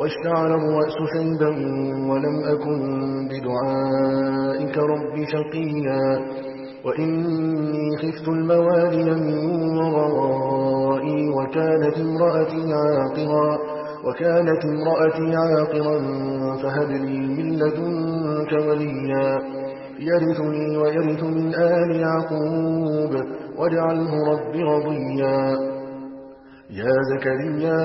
واشتعل الرأس شيبا ولم أكن بدعائك رب شقيا وإني خفت الموالي من ورائي وكانت امرأتي عاقرا وكانت امرأتي عاقرا فهب لي من لدنك وليا يرثني ويرث من آل يعقوب واجعله رب رضيا يا زكريا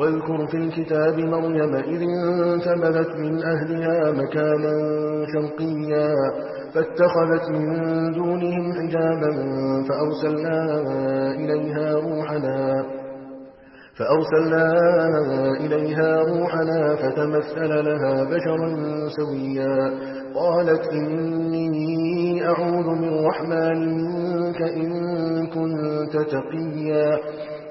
واذكر في الكتاب مريم إذ انتبذت من أهلها مكانا شرقيا فاتخذت من دونهم حجابا فأرسلنا إليها روحنا فأرسلنا إليها روحنا فتمثل لها بشرا سويا قالت إني أعوذ بالرحمن منك إن كنت تقيا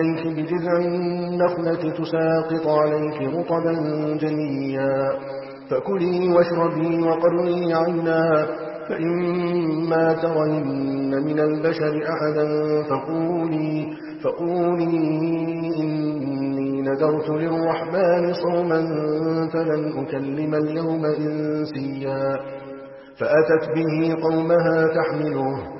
إليك بجذع النخلة تساقط عليك رطبا جنيا. فكلي واشربي وقرني عينا. فإما ترين من البشر أحدا فقولي, فقولي إني نذرت للرحمن صوما فلن أكلم اليوم إنسيا. فأتت به قومها تحمله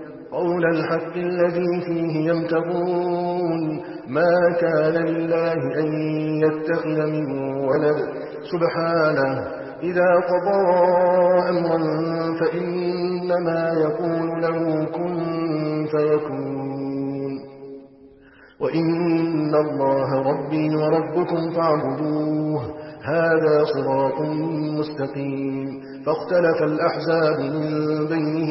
قول الحق الذي فيه يمتقون ما كان لله أن يتخذ من ولد. سبحانه إذا قضى فإنما يقول له كن فيكون. وإن الله ربي وربكم فاعبدوه هذا صراط مستقيم. فاختلف الأحزاب من بينهم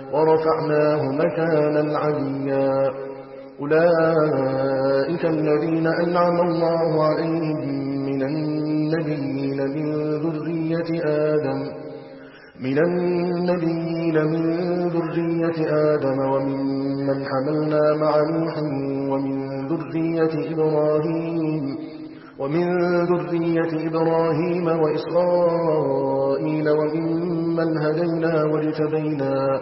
ورفعناه مكانا عليا. أولئك الذين أنعم الله عليهم من النبيين من ذرية آدم من النبيين من ذرية آدم ومن من حملنا مع نوح ومن ذرية إبراهيم ومن ذرية إبراهيم وإسرائيل وممن هدينا واجتبينا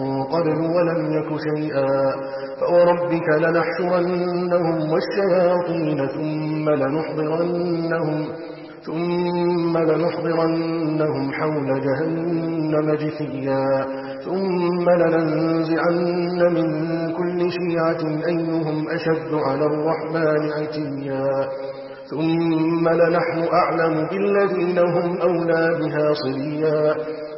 قبل ولم يك شيئا فوربك لنحشرنهم والشياطين ثم لنحضرنهم ثم لنحضرنهم حول جهنم جثيا ثم لننزعن من كل شيعة أيهم أشد على الرحمن عتيا ثم لنحن أعلم بالذين هم أولى بها صليا.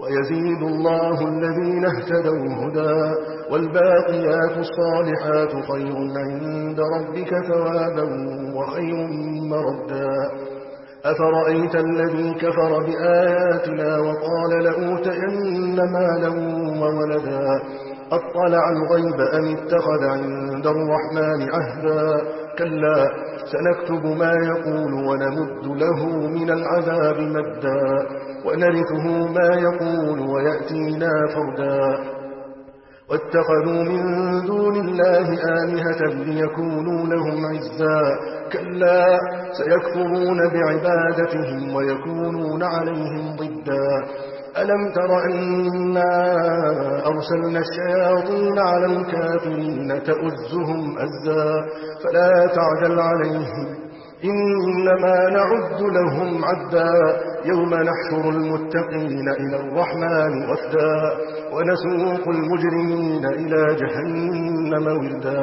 ويزيد الله الذين اهتدوا هدى والباقيات الصالحات خير عند ربك ثوابا وخير مردا. أفرأيت الذي كفر بآياتنا وقال لأوتين مالا وولدا؟ أطلع الغيب أم اتخذ عند الرحمن عهدا؟ كلا سنكتب ما يقول ونمد له من العذاب مدا. ونرثه ما يقول ويأتينا فردا. واتخذوا من دون الله آلهة ليكونوا لهم عزا. كلا سيكفرون بعبادتهم ويكونون عليهم ضدا. ألم تر أنا أرسلنا الشياطين على الكافرين تؤزهم أزا؟ فلا تعجل عليهم. إنما نعد لهم عدا يوم نحشر المتقين إلى الرحمن وفدا ونسوق المجرمين إلى جهنم وردا.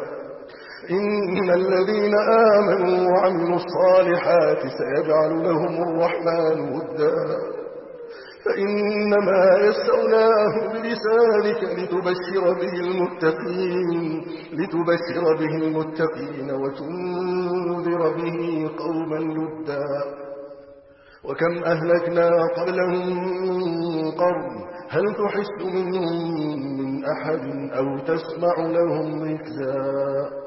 إن الذين آمنوا وعملوا الصالحات سيجعل لهم الرحمن ودا. فإنما يسرناه بلسانك لتبشر به المتقين لتبشر به المتقين وتنذر به قوما لدا وكم أهلكنا قبلهم قرن هل تحس منهم من أحد أو تسمع لهم ركزا؟